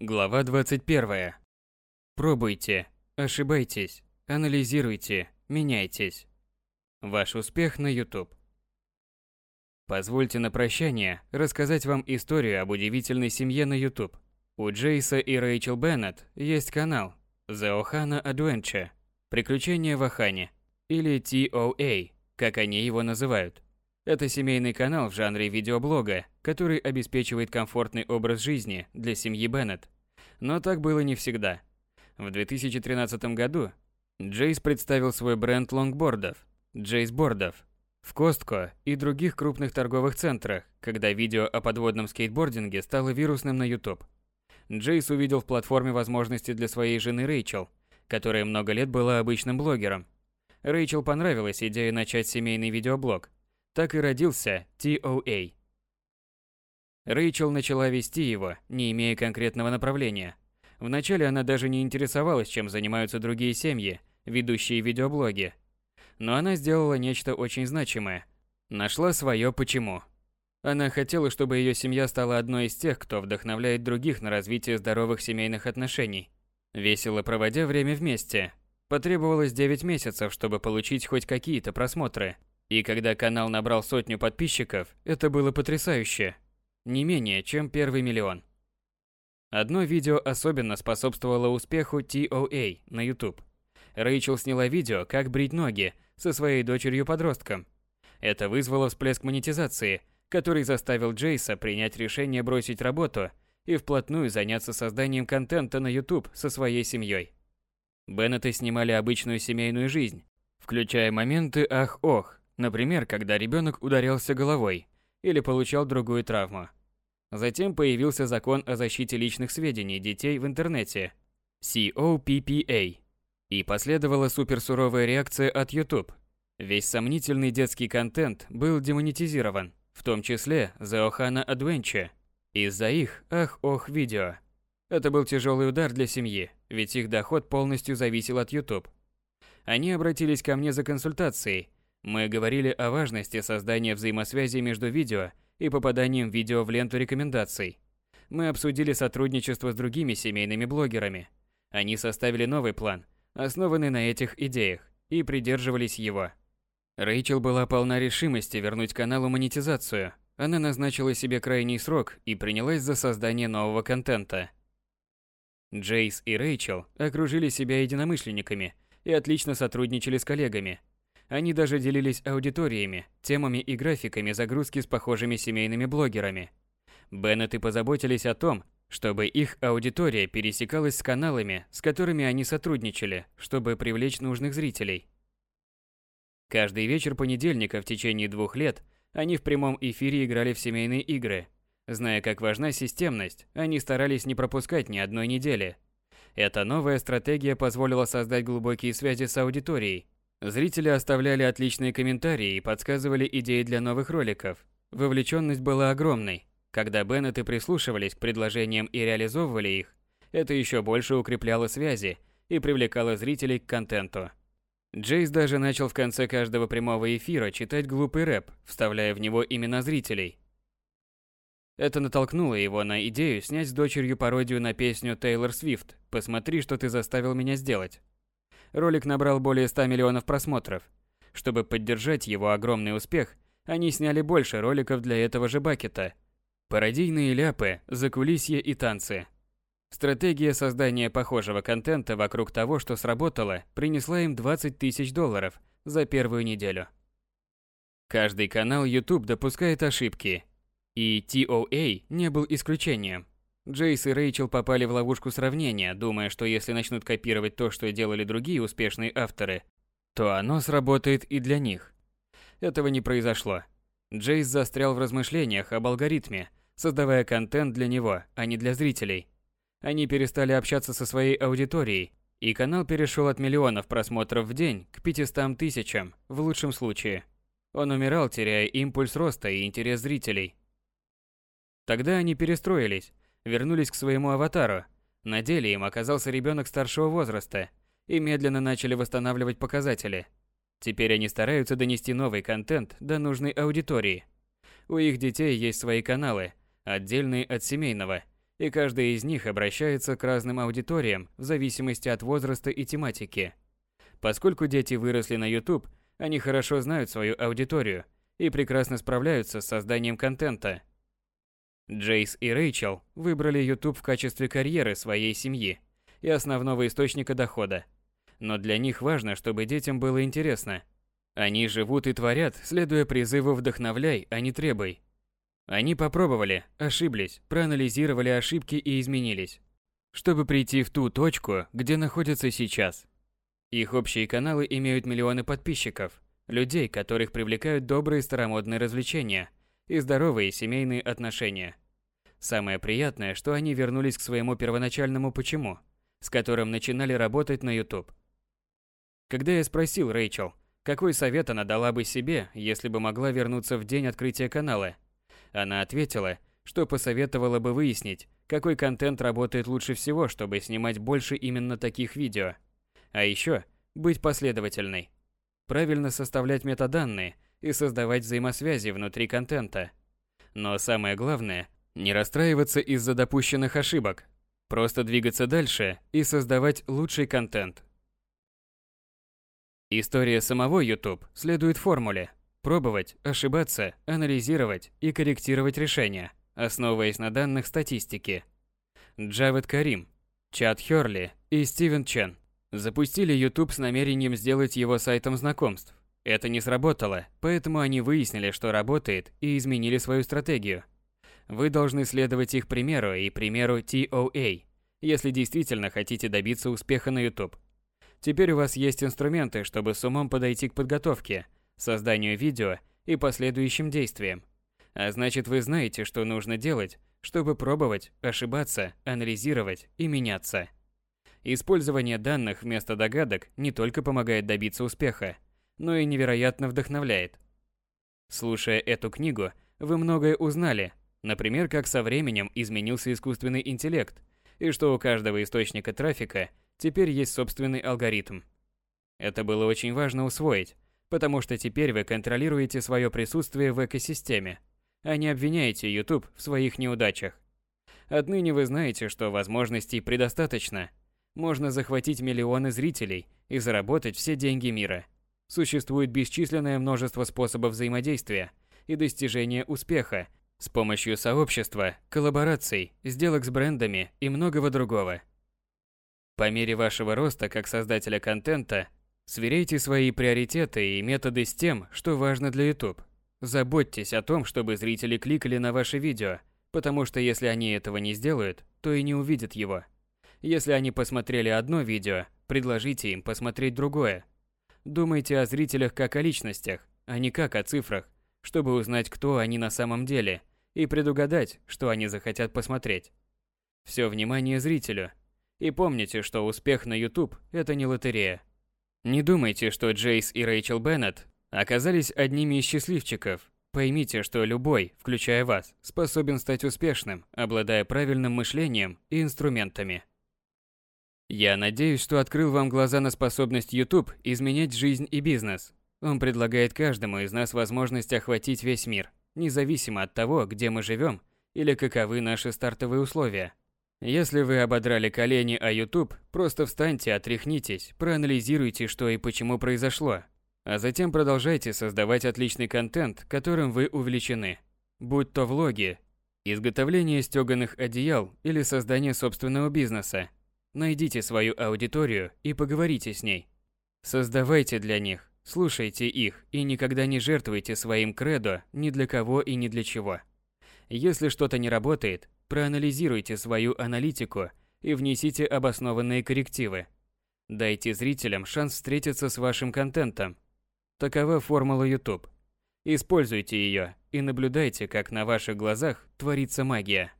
Глава 21. Пробуйте, ошибайтесь, анализируйте, меняйтесь. Ваш успех на YouTube. Позвольте на прощание рассказать вам историю об удивительной семье на YouTube. У Джейса и Рэйчел Беннет есть канал The Ohana Adventure – Приключения в Охане, или TOA, как они его называют. Это семейный канал в жанре видеоблога, который обеспечивает комфортный образ жизни для семьи Беннет. Но так было не всегда. В 2013 году Джейс представил свой бренд лонгбордов – Джейс Бордов в Costco и других крупных торговых центрах, когда видео о подводном скейтбординге стало вирусным на YouTube. Джейс увидел в платформе возможности для своей жены Рэйчел, которая много лет была обычным блогером. Рэйчел понравилась идея начать семейный видеоблог – так и родился TOA. Рэйчел начала вести его, не имея конкретного направления. Вначале она даже не интересовалась, чем занимаются другие семьи, ведущие видеоблоги. Но она сделала нечто очень значимое. Нашла свое почему. Она хотела, чтобы ее семья стала одной из тех, кто вдохновляет других на развитие здоровых семейных отношений. Весело проводя время вместе. Потребовалось 9 месяцев, чтобы получить хоть какие-то просмотры. И когда канал набрал сотню подписчиков, это было потрясающе. Не менее, чем первый миллион. Одно видео особенно способствовало успеху TOA на YouTube. Рэйчел сняла видео, как брить ноги со своей дочерью-подростком. Это вызвало всплеск монетизации, который заставил Джейса принять решение бросить работу и вплотную заняться созданием контента на YouTube со своей семьей. Беннеты снимали обычную семейную жизнь, включая моменты ах-ох, Например, когда ребенок ударялся головой или получал другую травму. Затем появился закон о защите личных сведений детей в интернете COPPA. И последовала суперсуровая реакция от YouTube. Весь сомнительный детский контент был демонетизирован, в том числе Ohana Adventure, из-за их ах-ох видео. Это был тяжелый удар для семьи, ведь их доход полностью зависел от YouTube. Они обратились ко мне за консультацией, мы говорили о важности создания взаимосвязи между видео и попаданием видео в ленту рекомендаций. Мы обсудили сотрудничество с другими семейными блогерами. Они составили новый план, основанный на этих идеях, и придерживались его. Рэйчел была полна решимости вернуть каналу монетизацию. Она назначила себе крайний срок и принялась за создание нового контента. Джейс и Рэйчел окружили себя единомышленниками и отлично сотрудничали с коллегами – они даже делились аудиториями, темами и графиками загрузки с похожими семейными блогерами. Беннеты позаботились о том, чтобы их аудитория пересекалась с каналами, с которыми они сотрудничали, чтобы привлечь нужных зрителей. Каждый вечер понедельника в течение двух лет они в прямом эфире играли в семейные игры. Зная, как важна системность, они старались не пропускать ни одной недели. Эта новая стратегия позволила создать глубокие связи с аудиторией, Зрители оставляли отличные комментарии и подсказывали идеи для новых роликов. Вовлеченность была огромной. Когда Беннеты прислушивались к предложениям и реализовывали их, это еще больше укрепляло связи и привлекало зрителей к контенту. Джейс даже начал в конце каждого прямого эфира читать глупый рэп, вставляя в него имена зрителей. Это натолкнуло его на идею снять с дочерью пародию на песню Тейлор Свифт «Посмотри, что ты заставил меня сделать» ролик набрал более 100 миллионов просмотров. Чтобы поддержать его огромный успех, они сняли больше роликов для этого же бакета. Пародийные ляпы, закулисье и танцы. Стратегия создания похожего контента вокруг того, что сработало, принесла им 20 тысяч долларов за первую неделю. Каждый канал YouTube допускает ошибки, и TOA не был исключением. Джейс и Рэйчел попали в ловушку сравнения, думая, что если начнут копировать то, что делали другие успешные авторы, то оно сработает и для них. Этого не произошло. Джейс застрял в размышлениях об алгоритме, создавая контент для него, а не для зрителей. Они перестали общаться со своей аудиторией, и канал перешел от миллионов просмотров в день к 500 тысячам, в лучшем случае. Он умирал, теряя импульс роста и интерес зрителей. Тогда они перестроились, вернулись к своему аватару. На деле им оказался ребенок старшего возраста и медленно начали восстанавливать показатели. Теперь они стараются донести новый контент до нужной аудитории. У их детей есть свои каналы, отдельные от семейного, и каждый из них обращается к разным аудиториям в зависимости от возраста и тематики. Поскольку дети выросли на YouTube, они хорошо знают свою аудиторию и прекрасно справляются с созданием контента. Джейс и Рэйчел выбрали YouTube в качестве карьеры своей семьи и основного источника дохода. Но для них важно, чтобы детям было интересно. Они живут и творят, следуя призыву «вдохновляй, а не требуй». Они попробовали, ошиблись, проанализировали ошибки и изменились, чтобы прийти в ту точку, где находятся сейчас. Их общие каналы имеют миллионы подписчиков, людей, которых привлекают добрые старомодные развлечения и здоровые семейные отношения. Самое приятное, что они вернулись к своему первоначальному почему, с которым начинали работать на YouTube. Когда я спросил Рэйчел, какой совет она дала бы себе, если бы могла вернуться в день открытия канала – она ответила, что посоветовала бы выяснить, какой контент работает лучше всего, чтобы снимать больше именно таких видео. А еще быть последовательной. Правильно составлять метаданные и создавать взаимосвязи внутри контента. Но самое главное, не расстраиваться из-за допущенных ошибок. Просто двигаться дальше и создавать лучший контент. История самого YouTube следует формуле Пробовать, ошибаться, анализировать и корректировать решения, основываясь на данных статистики. Джавед Карим, Чад Хёрли и Стивен Чен запустили YouTube с намерением сделать его сайтом знакомств. Это не сработало, поэтому они выяснили, что работает, и изменили свою стратегию. Вы должны следовать их примеру и примеру TOA, если действительно хотите добиться успеха на YouTube. Теперь у вас есть инструменты, чтобы с умом подойти к подготовке – созданию видео и последующим действиям. А значит, вы знаете, что нужно делать, чтобы пробовать, ошибаться, анализировать и меняться. Использование данных вместо догадок не только помогает добиться успеха, но и невероятно вдохновляет. Слушая эту книгу, вы многое узнали, например, как со временем изменился искусственный интеллект, и что у каждого источника трафика теперь есть собственный алгоритм. Это было очень важно усвоить, потому что теперь вы контролируете свое присутствие в экосистеме, а не обвиняете YouTube в своих неудачах. Отныне вы знаете, что возможностей предостаточно. Можно захватить миллионы зрителей и заработать все деньги мира. Существует бесчисленное множество способов взаимодействия и достижения успеха с помощью сообщества, коллабораций, сделок с брендами и многого другого. По мере вашего роста как создателя контента Сверяйте свои приоритеты и методы с тем, что важно для YouTube. Заботьтесь о том, чтобы зрители кликали на ваше видео, потому что если они этого не сделают, то и не увидят его. Если они посмотрели одно видео, предложите им посмотреть другое. Думайте о зрителях как о личностях, а не как о цифрах, чтобы узнать, кто они на самом деле, и предугадать, что они захотят посмотреть. Все внимание зрителю. И помните, что успех на YouTube – это не лотерея. Не думайте, что Джейс и Рэйчел Беннет оказались одними из счастливчиков. Поймите, что любой, включая вас, способен стать успешным, обладая правильным мышлением и инструментами. Я надеюсь, что открыл вам глаза на способность YouTube изменять жизнь и бизнес. Он предлагает каждому из нас возможность охватить весь мир, независимо от того, где мы живем или каковы наши стартовые условия. Если вы ободрали колени о YouTube, просто встаньте, отряхнитесь, проанализируйте, что и почему произошло, а затем продолжайте создавать отличный контент, которым вы увлечены. Будь то влоги, изготовление стёганых одеял или создание собственного бизнеса. Найдите свою аудиторию и поговорите с ней. Создавайте для них, слушайте их и никогда не жертвуйте своим кредо ни для кого и ни для чего. Если что-то не работает, Проанализируйте свою аналитику и внесите обоснованные коррективы. Дайте зрителям шанс встретиться с вашим контентом. Такова формула YouTube. Используйте ее и наблюдайте, как на ваших глазах творится магия.